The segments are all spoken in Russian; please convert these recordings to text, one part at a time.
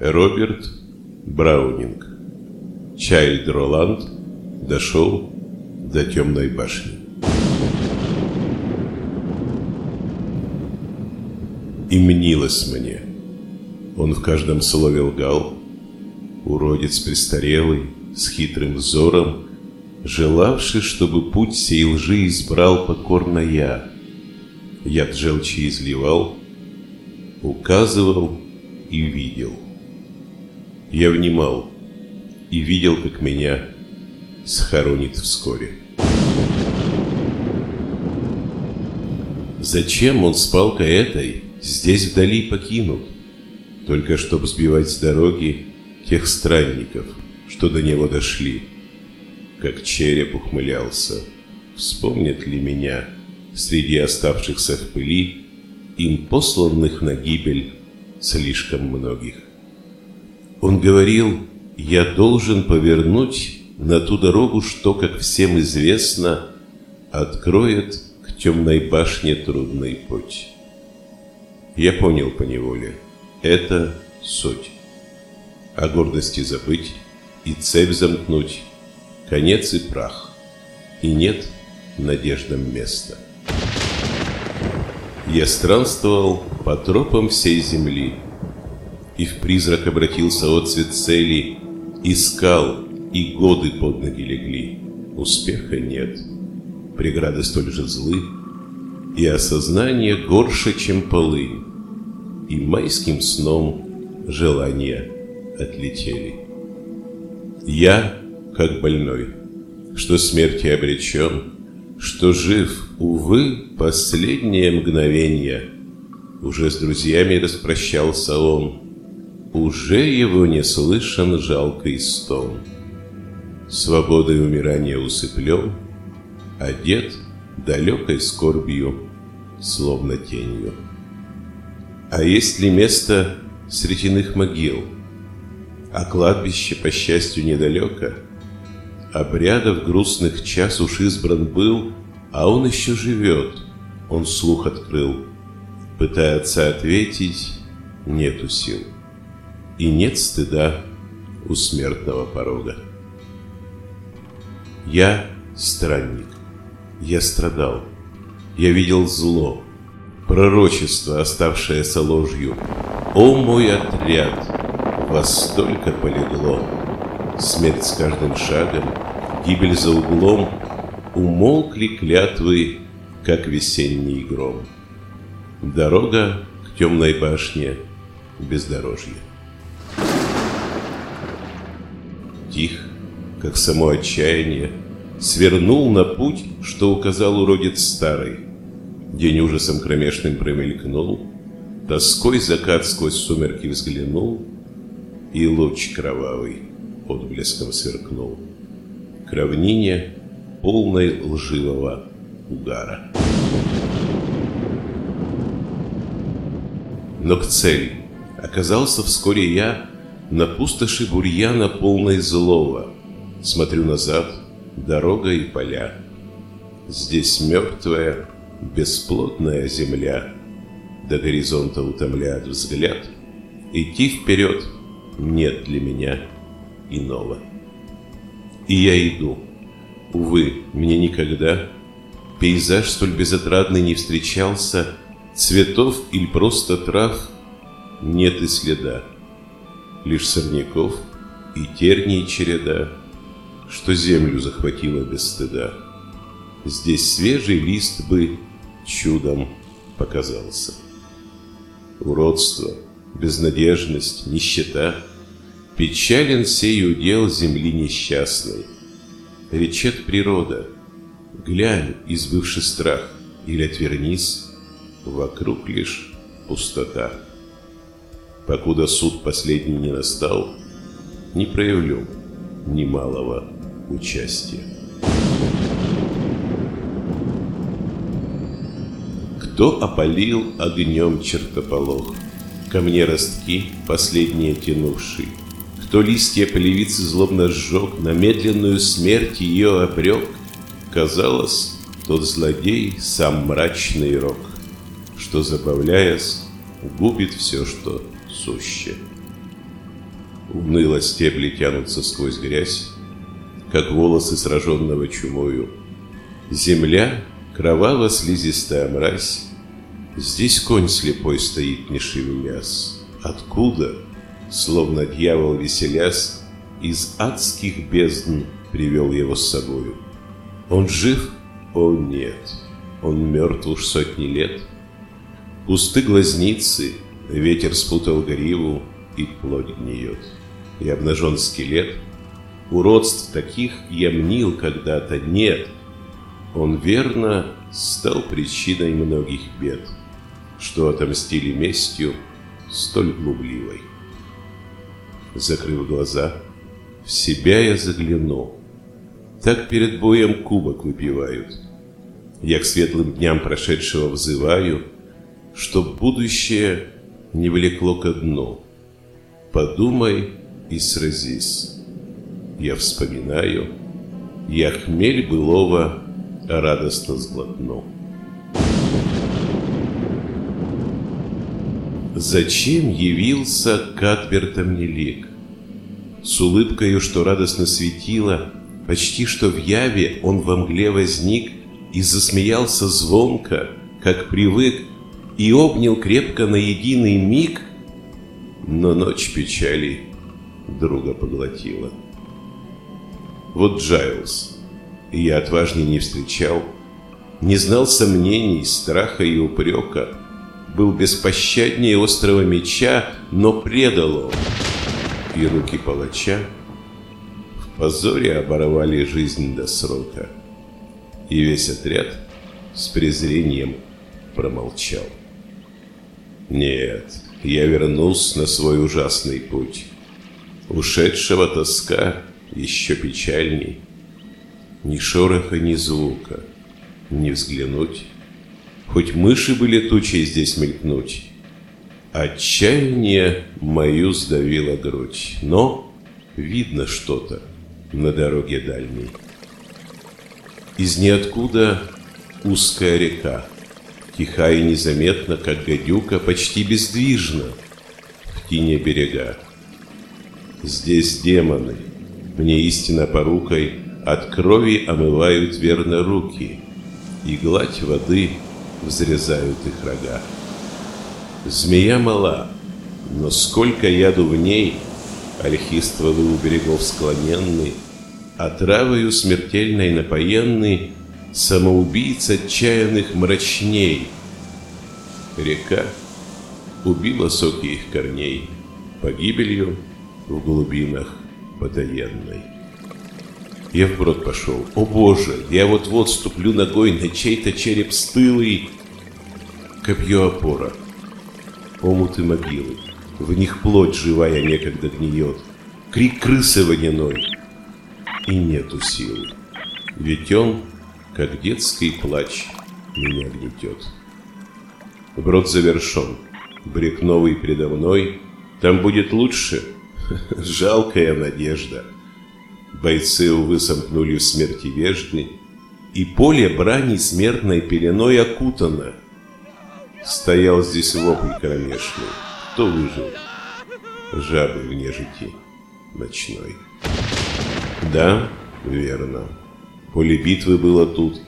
Роберт Браунинг. Чайльд Роланд дошел до темной башни. И мнилось мне, он в каждом слове лгал, уродец престарелый, с хитрым взором, желавший, чтобы путь сей лжи избрал покорно я. Яд желчи изливал, указывал и видел. Я внимал и видел, как меня схоронит вскоре. Зачем он с палкой этой здесь вдали покинут? Только чтоб сбивать с дороги тех странников, что до него дошли. Как череп ухмылялся, вспомнит ли меня среди оставшихся в пыли им посланных на гибель слишком многих. Он говорил, я должен повернуть на ту дорогу, что, как всем известно, откроет к темной башне трудный путь. Я понял по неволе, это суть. О гордости забыть и цепь замкнуть, конец и прах, и нет надеждам места. Я странствовал по тропам всей земли, и в призрак обратился отцвет цели, искал, и годы под ноги легли. Успеха нет, преграды столь же злы, и осознание горше, чем полынь, и майским сном желания отлетели. Я, как больной, что смерти обречен, что жив, увы, последнее мгновение. Уже с друзьями распрощался он, уже его не слышен жалкий стон. Свободой умирания усыплен, Одет далекой скорбью, словно тенью. А есть ли место среди иных могил? А кладбище, по счастью, недалеко. Обрядов грустных час уж избран был, А он еще живет, он слух открыл. Пытается ответить, нету сил. И нет стыда у смертного порога. Я странник, я страдал, я видел зло, пророчество, оставшееся ложью. О мой отряд, вас столько полегло, смерть с каждым шагом, гибель за углом, умолкли клятвы, как весенний гром. Дорога к темной башне бездорожье. Тих, как само отчаяние, свернул на путь, что указал уродец старый. День ужасом кромешным промелькнул, тоской закат сквозь сумерки взглянул, и луч кровавый отблеском сверкнул. К равнине полной лживого угара. Но к цели оказался вскоре я на пустоши бурьяна полной злого. Смотрю назад, дорога и поля. Здесь мертвая, бесплотная земля. До горизонта утомляет взгляд. Идти вперед нет для меня иного. И я иду. Увы, мне никогда пейзаж столь безотрадный не встречался, цветов или просто трав нет и следа. Лишь сорняков и терней череда — что землю захватило без стыда. Здесь свежий лист бы чудом показался. Уродство, безнадежность, нищета, Печален сей удел земли несчастной. Речет природа, глянь, избывший страх, Или отвернись, вокруг лишь пустота. Покуда суд последний не настал, Не проявлю немалого участия. Кто опалил огнем чертополох? Ко мне ростки, последние тянувшие. Кто листья полевицы злобно сжег, На медленную смерть ее обрек? Казалось, тот злодей сам мрачный рок, Что, забавляясь, губит все, что суще. Уныло стебли тянутся сквозь грязь, Как волосы сраженного чумою. Земля — кроваво-слизистая мразь, Здесь конь слепой стоит, не шевелясь. Откуда, словно дьявол веселясь, Из адских бездн привел его с собою? Он жив? О, нет, он мертв уж сотни лет. Пусты глазницы, ветер спутал гриву, И плоть гниет. И обнажен скелет. Уродств таких я мнил когда-то нет. Он верно стал причиной многих бед что отомстили местью столь глубливой. Закрыв глаза, в себя я загляну. Так перед боем кубок выпивают. Я к светлым дням прошедшего взываю, Чтоб будущее не влекло ко дну. Подумай и сразись. Я вспоминаю, я хмель былого радостно сглотну. Зачем явился к Адвертам Нелик? С улыбкою, что радостно светила, Почти что в яве он во мгле возник И засмеялся звонко, как привык, И обнял крепко на единый миг, Но ночь печали друга поглотила. Вот Джайлз, я отважней не встречал, Не знал сомнений, страха и упрека, был беспощаднее острого меча, но предал он. И руки палача в позоре оборвали жизнь до срока. И весь отряд с презрением промолчал. Нет, я вернулся на свой ужасный путь. Ушедшего тоска еще печальней. Ни шороха, ни звука, не взглянуть Хоть мыши были тучей здесь мелькнуть. Отчаяние мою сдавило грудь, но видно что-то на дороге дальней. Из ниоткуда узкая река, тиха и незаметно, как гадюка, почти бездвижно в тине берега. Здесь демоны, мне истинно порукой, от крови омывают верно руки, и гладь воды — взрезают их рога. Змея мала, но сколько яду в ней, ольхиствовый у берегов склоненный, отравою смертельной напоенный, самоубийц отчаянных мрачней. Река убила соки их корней погибелью в глубинах потаенной. Я вброд пошел. О боже, я вот-вот ступлю ногой на чей-то череп стылый. Копье опора. Омуты могилы. В них плоть живая некогда гниет. Крик крысы водяной. И нету силы. Ведь он, как детский плач, меня гнетет. Брод завершен. Брек новый предо мной. Там будет лучше. Жалкая надежда. Бойцы, увы, сомкнули в смерти вежды, И поле брани смертной пеленой окутано. Стоял здесь вопль кромешный, Кто выжил? Жабы в нежити ночной. Да, верно. Поле битвы было тут,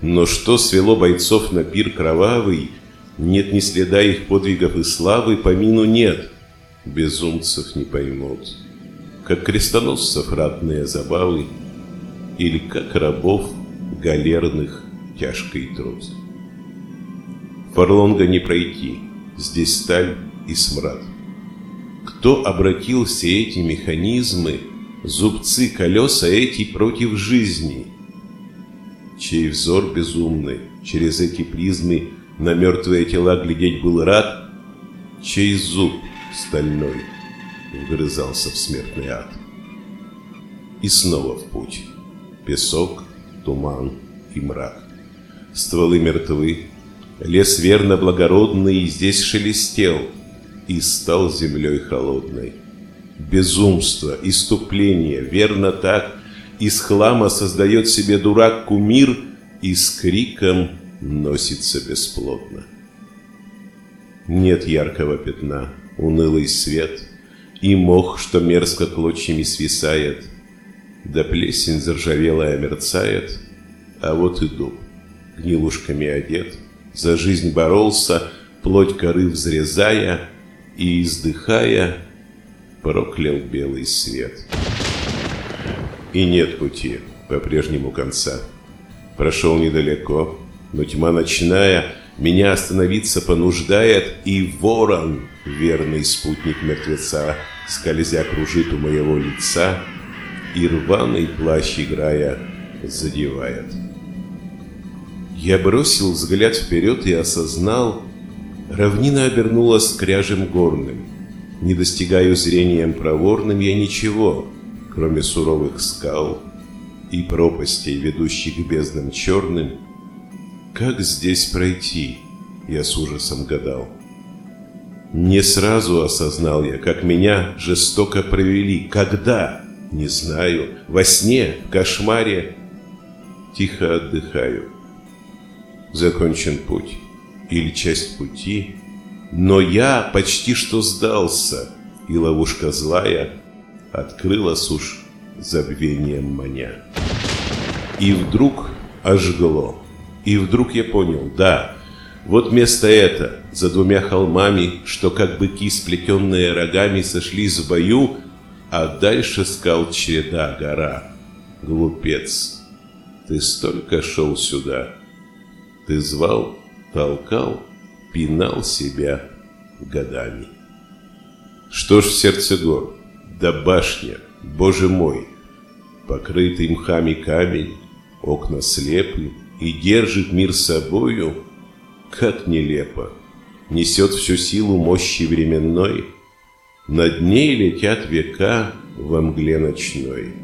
но что свело бойцов на пир кровавый, нет ни следа их подвигов и славы, помину нет, безумцев не поймут как крестоносцев ратные забавы, или как рабов галерных тяжкий труд. Фарлонга не пройти, здесь сталь и смрад. Кто обратил все эти механизмы, зубцы, колеса эти против жизни? Чей взор безумный через эти призмы на мертвые тела глядеть был рад, чей зуб стальной вгрызался в смертный ад. И снова в путь. Песок, туман и мрак. Стволы мертвы, лес верно благородный здесь шелестел и стал землей холодной. Безумство, иступление, верно так, из хлама создает себе дурак кумир и с криком носится бесплотно. Нет яркого пятна, унылый свет — И мох, что мерзко клочьями свисает, Да плесень заржавелая мерцает, А вот и дуб, гнилушками одет, За жизнь боролся, плоть коры взрезая, И, издыхая, проклял белый свет. И нет пути, по-прежнему конца. Прошел недалеко, но тьма ночная Меня остановиться понуждает, И ворон, верный спутник мертвеца, Скользя кружит у моего лица, И рваный плащ, играя, задевает. Я бросил взгляд вперед и осознал, Равнина обернулась кряжем горным. Не достигаю зрением проворным я ничего, Кроме суровых скал и пропастей, ведущих к безднам черным. Как здесь пройти, я с ужасом гадал. Не сразу осознал я, как меня жестоко провели. Когда? Не знаю. Во сне, в кошмаре. Тихо отдыхаю. Закончен путь. Или часть пути. Но я почти что сдался. И ловушка злая открылась уж забвением маня. И вдруг ожгло. И вдруг я понял, да, вот место это, за двумя холмами, что как быки, сплетенные рогами, сошлись в бою, а дальше скал череда, гора. Глупец, ты столько шел сюда. Ты звал, толкал, пинал себя годами. Что ж в сердце гор? Да башня, боже мой, покрытый мхами камень, окна слепы, и держит мир собою — как нелепо! Несет всю силу мощи временной, Над ней летят века во мгле ночной,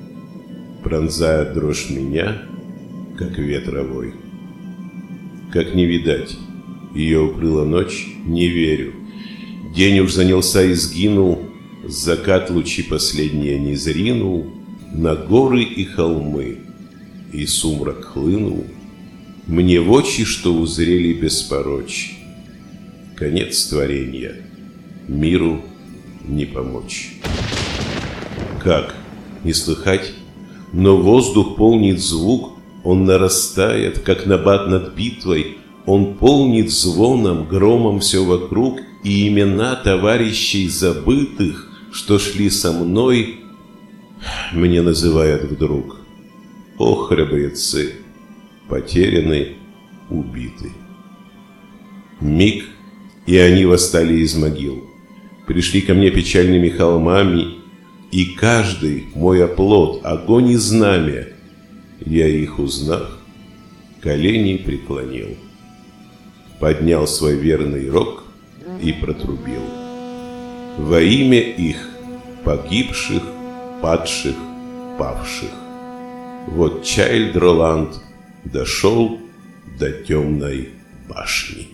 Пронзая дрожь меня, как ветровой. Как не видать, ее укрыла ночь, не верю. День уж занялся и сгинул, Закат лучи последние не зринул На горы и холмы, и сумрак хлынул — мне в очи, что узрели беспорочь. Конец творения. Миру не помочь. Как? Не слыхать? Но воздух полнит звук, он нарастает, как набат над битвой, он полнит звоном, громом все вокруг, и имена товарищей забытых, что шли со мной, мне называют вдруг. О, храбрецы! потеряны, убиты. Миг, и они восстали из могил. Пришли ко мне печальными холмами, и каждый мой оплот, огонь и знамя, я их узнав, колени преклонил. Поднял свой верный рог и протрубил. Во имя их, погибших, падших, павших. Вот Чайльд Роланд – дошел до темной башни.